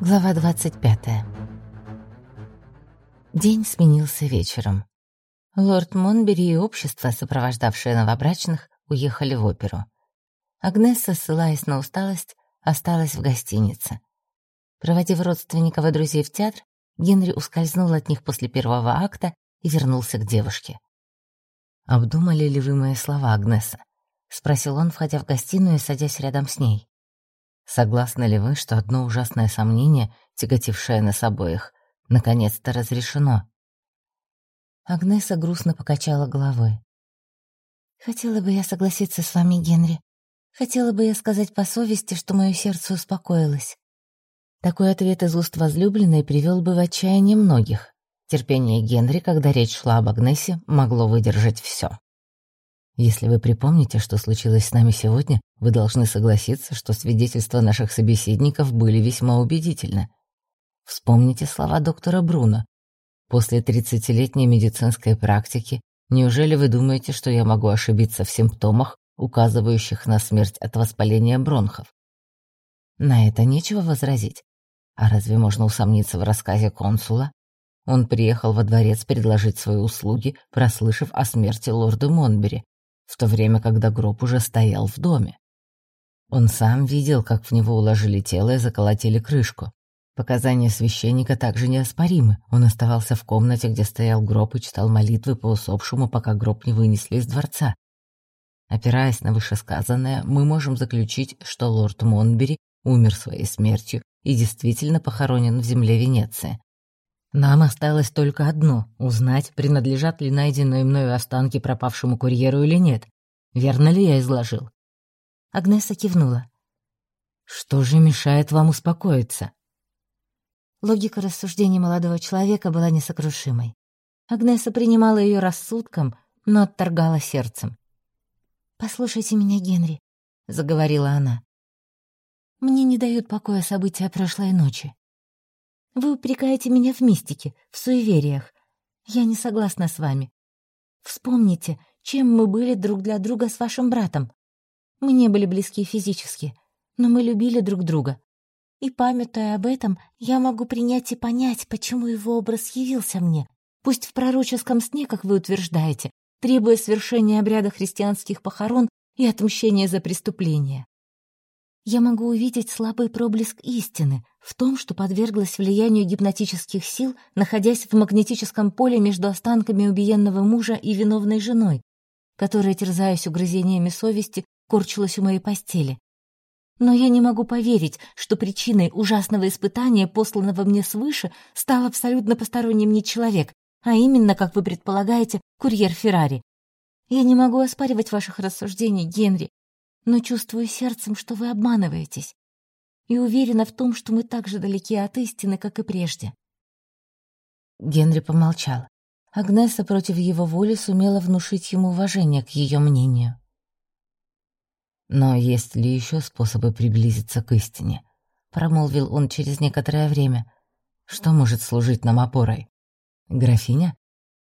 Глава 25. День сменился вечером. Лорд Монбери и общество, сопровождавшее новобрачных, уехали в оперу. Агнесса, ссылаясь на усталость, осталась в гостинице. Проводив родственников и друзей в театр, Генри ускользнул от них после первого акта и вернулся к девушке. «Обдумали ли вы мои слова, Агнесса?» — спросил он, входя в гостиную и садясь рядом с ней. Согласны ли вы, что одно ужасное сомнение, тяготившее нас обоих, наконец-то разрешено?» Агнеса грустно покачала головой. «Хотела бы я согласиться с вами, Генри. Хотела бы я сказать по совести, что мое сердце успокоилось». Такой ответ из уст возлюбленной привел бы в отчаяние многих. Терпение Генри, когда речь шла об Агнесе, могло выдержать все. Если вы припомните, что случилось с нами сегодня, вы должны согласиться, что свидетельства наших собеседников были весьма убедительны. Вспомните слова доктора Бруно. После 30-летней медицинской практики, неужели вы думаете, что я могу ошибиться в симптомах, указывающих на смерть от воспаления бронхов? На это нечего возразить. А разве можно усомниться в рассказе консула? Он приехал во дворец предложить свои услуги, прослышав о смерти лорда Монбери, в то время, когда гроб уже стоял в доме. Он сам видел, как в него уложили тело и заколотили крышку. Показания священника также неоспоримы. Он оставался в комнате, где стоял гроб и читал молитвы по усопшему, пока гроб не вынесли из дворца. Опираясь на вышесказанное, мы можем заключить, что лорд Монбери умер своей смертью и действительно похоронен в земле Венеции. Нам осталось только одно — узнать, принадлежат ли найденные мною останки пропавшему курьеру или нет. Верно ли я изложил?» Агнеса кивнула. «Что же мешает вам успокоиться?» Логика рассуждений молодого человека была несокрушимой. Агнеса принимала ее рассудком, но отторгала сердцем. «Послушайте меня, Генри», — заговорила она. «Мне не дают покоя события прошлой ночи. Вы упрекаете меня в мистике, в суевериях. Я не согласна с вами. Вспомните, чем мы были друг для друга с вашим братом. Мы не были близки физически, но мы любили друг друга. И, памятуя об этом, я могу принять и понять, почему его образ явился мне, пусть в пророческом сне, как вы утверждаете, требуя свершения обряда христианских похорон и отмщения за преступления я могу увидеть слабый проблеск истины в том, что подверглась влиянию гипнотических сил, находясь в магнетическом поле между останками убиенного мужа и виновной женой, которая, терзаясь угрызениями совести, корчилась у моей постели. Но я не могу поверить, что причиной ужасного испытания, посланного мне свыше, стал абсолютно посторонний мне человек, а именно, как вы предполагаете, курьер Феррари. Я не могу оспаривать ваших рассуждений, Генри, но чувствую сердцем, что вы обманываетесь, и уверена в том, что мы так же далеки от истины, как и прежде». Генри помолчал. Агнеса против его воли сумела внушить ему уважение к ее мнению. «Но есть ли еще способы приблизиться к истине?» — промолвил он через некоторое время. «Что может служить нам опорой? Графиня?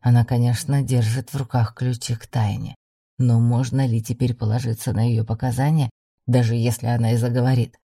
Она, конечно, держит в руках ключи к тайне. Но можно ли теперь положиться на ее показания, даже если она и заговорит?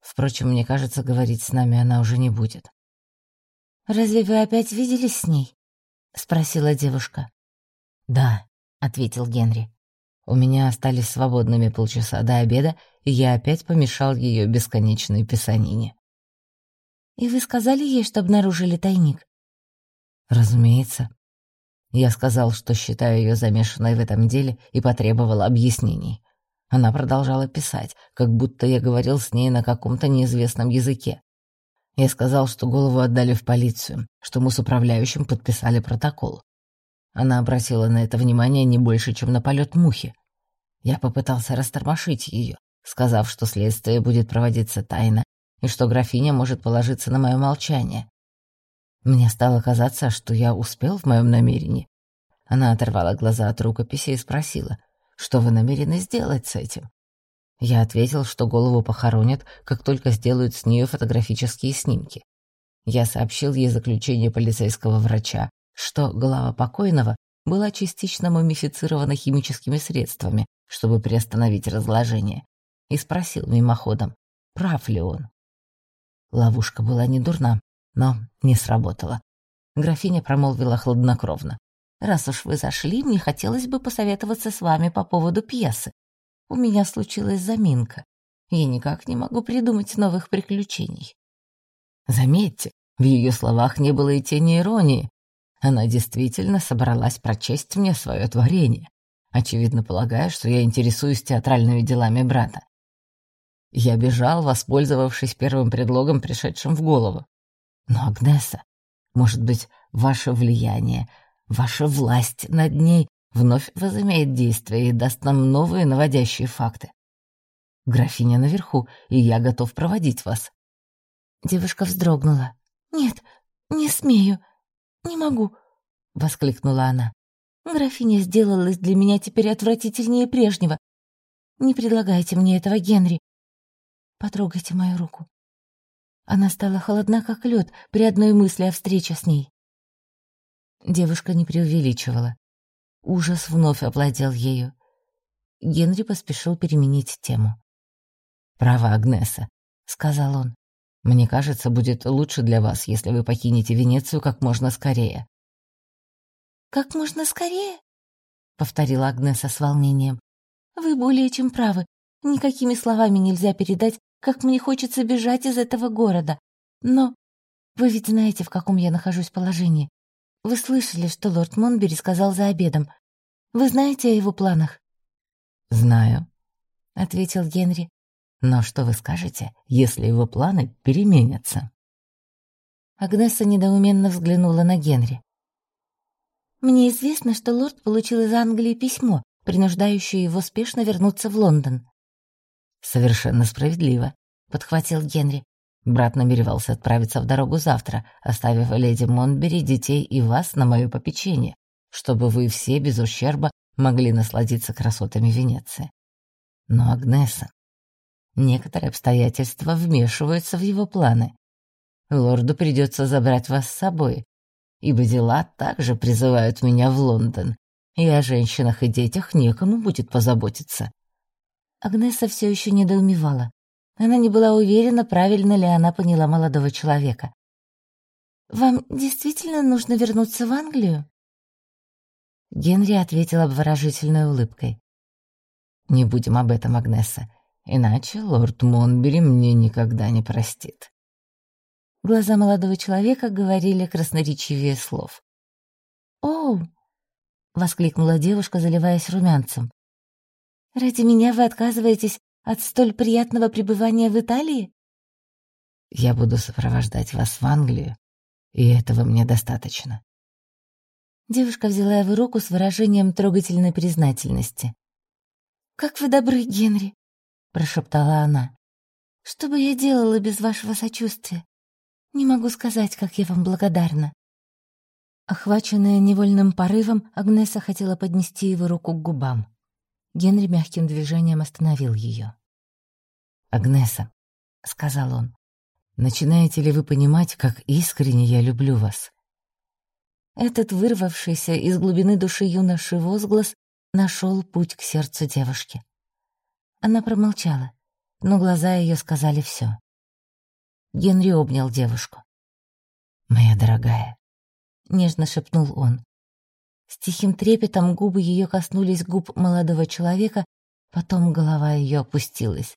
Впрочем, мне кажется, говорить с нами она уже не будет. «Разве вы опять виделись с ней?» — спросила девушка. «Да», — ответил Генри. «У меня остались свободными полчаса до обеда, и я опять помешал ее бесконечной писанине». «И вы сказали ей, что обнаружили тайник?» «Разумеется. Я сказал, что считаю ее замешанной в этом деле и потребовал объяснений. Она продолжала писать, как будто я говорил с ней на каком-то неизвестном языке. Я сказал, что голову отдали в полицию, что мы с управляющим подписали протокол. Она обратила на это внимание не больше, чем на полет мухи. Я попытался растормошить ее, сказав, что следствие будет проводиться тайно и что графиня может положиться на мое молчание. Мне стало казаться, что я успел в моем намерении. Она оторвала глаза от рукописи и спросила, что вы намерены сделать с этим? Я ответил, что голову похоронят, как только сделают с нее фотографические снимки. Я сообщил ей заключение полицейского врача, что голова покойного была частично мумифицирована химическими средствами, чтобы приостановить разложение, и спросил мимоходом, прав ли он. Ловушка была не дурна, но не сработала. Графиня промолвила хладнокровно. «Раз уж вы зашли, мне хотелось бы посоветоваться с вами по поводу пьесы. У меня случилась заминка. Я никак не могу придумать новых приключений». Заметьте, в ее словах не было и тени иронии. Она действительно собралась прочесть мне свое творение, очевидно полагая, что я интересуюсь театральными делами брата. Я бежал, воспользовавшись первым предлогом, пришедшим в голову. Но, Агнеса, может быть, ваше влияние, ваша власть над ней вновь возымеет действие и даст нам новые наводящие факты. Графиня наверху, и я готов проводить вас. Девушка вздрогнула. «Нет, не смею, не могу», — воскликнула она. «Графиня сделалась для меня теперь отвратительнее прежнего. Не предлагайте мне этого, Генри. Потрогайте мою руку». Она стала холодна, как лед, при одной мысли о встрече с ней. Девушка не преувеличивала. Ужас вновь овладел ею. Генри поспешил переменить тему. «Право, Агнеса», — сказал он. «Мне кажется, будет лучше для вас, если вы покинете Венецию как можно скорее». «Как можно скорее?» — повторила Агнеса с волнением. «Вы более чем правы. Никакими словами нельзя передать, как мне хочется бежать из этого города. Но вы ведь знаете, в каком я нахожусь положении. Вы слышали, что лорд Монбери сказал за обедом. Вы знаете о его планах?» «Знаю», — ответил Генри. «Но что вы скажете, если его планы переменятся?» Агнеса недоуменно взглянула на Генри. «Мне известно, что лорд получил из Англии письмо, принуждающее его спешно вернуться в Лондон. «Совершенно справедливо», — подхватил Генри. Брат намеревался отправиться в дорогу завтра, оставив леди Монбери, детей и вас на мое попечение, чтобы вы все без ущерба могли насладиться красотами Венеции. Но Агнеса... Некоторые обстоятельства вмешиваются в его планы. Лорду придется забрать вас с собой, ибо дела также призывают меня в Лондон, и о женщинах и детях некому будет позаботиться. Агнеса все еще недоумевала. Она не была уверена, правильно ли она поняла молодого человека. «Вам действительно нужно вернуться в Англию?» Генри ответил обворожительной улыбкой. «Не будем об этом, Агнеса, иначе лорд Монбери мне никогда не простит». Глаза молодого человека говорили красноречивее слов. «Оу!» — воскликнула девушка, заливаясь румянцем. Ради меня вы отказываетесь от столь приятного пребывания в Италии? Я буду сопровождать вас в Англию, и этого мне достаточно. Девушка взяла его руку с выражением трогательной признательности. «Как вы добры, Генри!» — прошептала она. «Что бы я делала без вашего сочувствия? Не могу сказать, как я вам благодарна». Охваченная невольным порывом, Агнеса хотела поднести его руку к губам. Генри мягким движением остановил ее. «Агнеса», — сказал он, — «начинаете ли вы понимать, как искренне я люблю вас?» Этот вырвавшийся из глубины души юноши возглас нашел путь к сердцу девушки. Она промолчала, но глаза ее сказали все. Генри обнял девушку. «Моя дорогая», — нежно шепнул он, с тихим трепетом губы ее коснулись губ молодого человека, потом голова ее опустилась.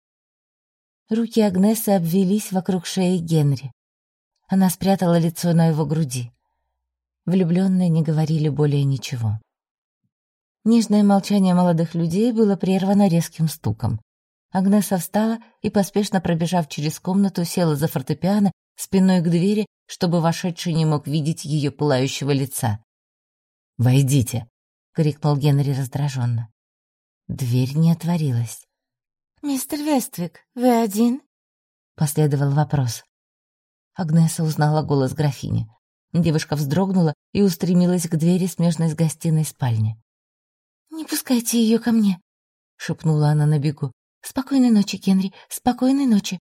Руки Агнесы обвелись вокруг шеи Генри. Она спрятала лицо на его груди. Влюбленные не говорили более ничего. Нежное молчание молодых людей было прервано резким стуком. Агнеса встала и, поспешно пробежав через комнату, села за фортепиано спиной к двери, чтобы вошедший не мог видеть ее пылающего лица. «Войдите!» — крикнул Генри раздраженно. Дверь не отворилась. «Мистер Вествик, вы один?» — последовал вопрос. Агнеса узнала голос графини. Девушка вздрогнула и устремилась к двери, смежной с гостиной спальни. «Не пускайте ее ко мне», — шепнула она на бегу. «Спокойной ночи, Генри, спокойной ночи».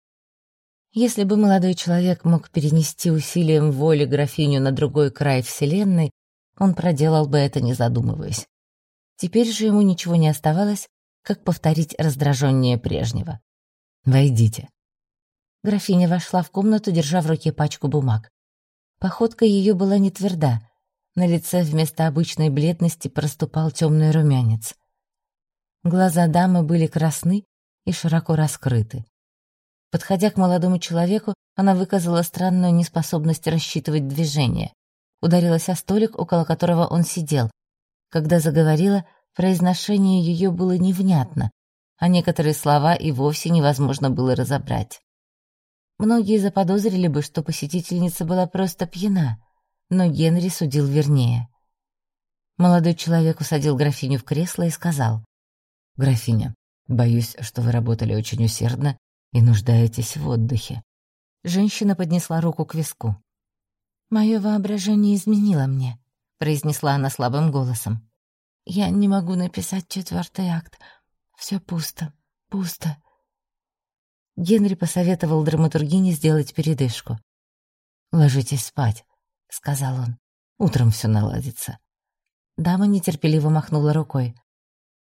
Если бы молодой человек мог перенести усилием воли графиню на другой край Вселенной, он проделал бы это, не задумываясь. Теперь же ему ничего не оставалось, как повторить раздражение прежнего. «Войдите». Графиня вошла в комнату, держа в руке пачку бумаг. Походка ее была не тверда. На лице вместо обычной бледности проступал темный румянец. Глаза дамы были красны и широко раскрыты. Подходя к молодому человеку, она выказала странную неспособность рассчитывать движение. Ударилась о столик, около которого он сидел. Когда заговорила, произношение ее было невнятно, а некоторые слова и вовсе невозможно было разобрать. Многие заподозрили бы, что посетительница была просто пьяна, но Генри судил вернее. Молодой человек усадил графиню в кресло и сказал. «Графиня, боюсь, что вы работали очень усердно и нуждаетесь в отдыхе». Женщина поднесла руку к виску. «Мое воображение изменило мне», — произнесла она слабым голосом. «Я не могу написать четвертый акт. Все пусто, пусто. Генри посоветовал драматургине сделать передышку. «Ложитесь спать», — сказал он. «Утром все наладится». Дама нетерпеливо махнула рукой.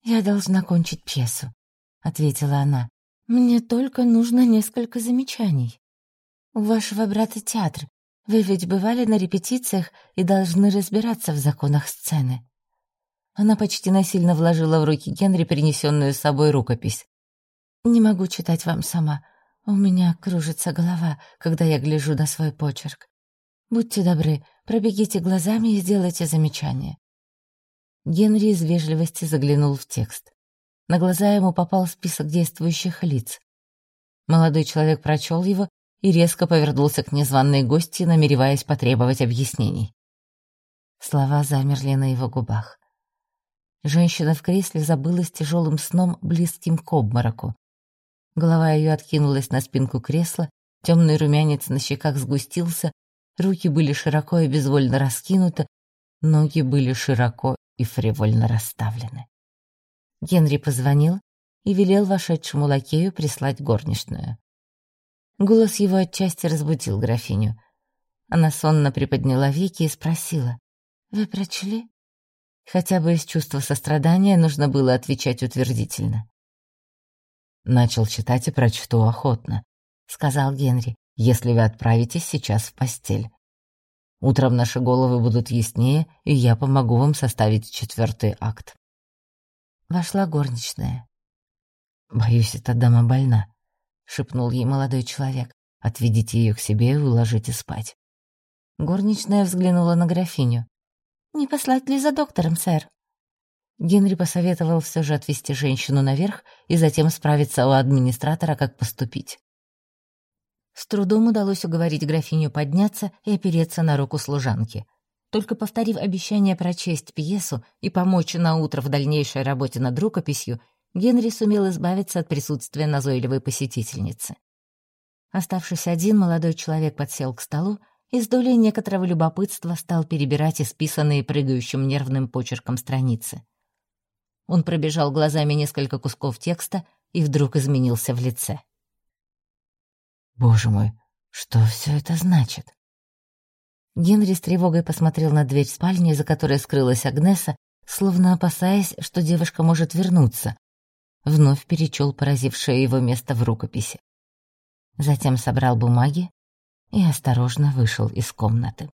«Я должна кончить пьесу», — ответила она. «Мне только нужно несколько замечаний. У вашего брата театр. Вы ведь бывали на репетициях и должны разбираться в законах сцены». Она почти насильно вложила в руки Генри принесенную с собой рукопись. Не могу читать вам сама. У меня кружится голова, когда я гляжу на свой почерк. Будьте добры, пробегите глазами и сделайте замечание. Генри из вежливости заглянул в текст. На глаза ему попал список действующих лиц. Молодой человек прочел его и резко повернулся к незваной гости, намереваясь потребовать объяснений. Слова замерли на его губах. Женщина в кресле забылась тяжелым сном, близким к обмороку. Голова ее откинулась на спинку кресла, темный румянец на щеках сгустился, руки были широко и безвольно раскинуты, ноги были широко и фривольно расставлены. Генри позвонил и велел вошедшему лакею прислать горничную. Голос его отчасти разбудил графиню. Она сонно приподняла веки и спросила. «Вы прочли?» Хотя бы из чувства сострадания нужно было отвечать утвердительно. Начал читать и прочту охотно, сказал Генри, если вы отправитесь сейчас в постель. Утром наши головы будут яснее, и я помогу вам составить четвертый акт. Вошла горничная. Боюсь, эта дама больна, шепнул ей молодой человек. Отведите ее к себе и уложите спать. Горничная взглянула на графиню. «Не послать ли за доктором, сэр?» Генри посоветовал все же отвезти женщину наверх и затем справиться у администратора, как поступить. С трудом удалось уговорить графиню подняться и опереться на руку служанки. Только повторив обещание прочесть пьесу и помочь на утро в дальнейшей работе над рукописью, Генри сумел избавиться от присутствия назойливой посетительницы. Оставшись один, молодой человек подсел к столу и с долей некоторого любопытства стал перебирать исписанные прыгающим нервным почерком страницы. Он пробежал глазами несколько кусков текста и вдруг изменился в лице. «Боже мой, что все это значит?» Генри с тревогой посмотрел на дверь спальни, за которой скрылась Агнеса, словно опасаясь, что девушка может вернуться. Вновь перечел поразившее его место в рукописи. Затем собрал бумаги и осторожно вышел из комнаты.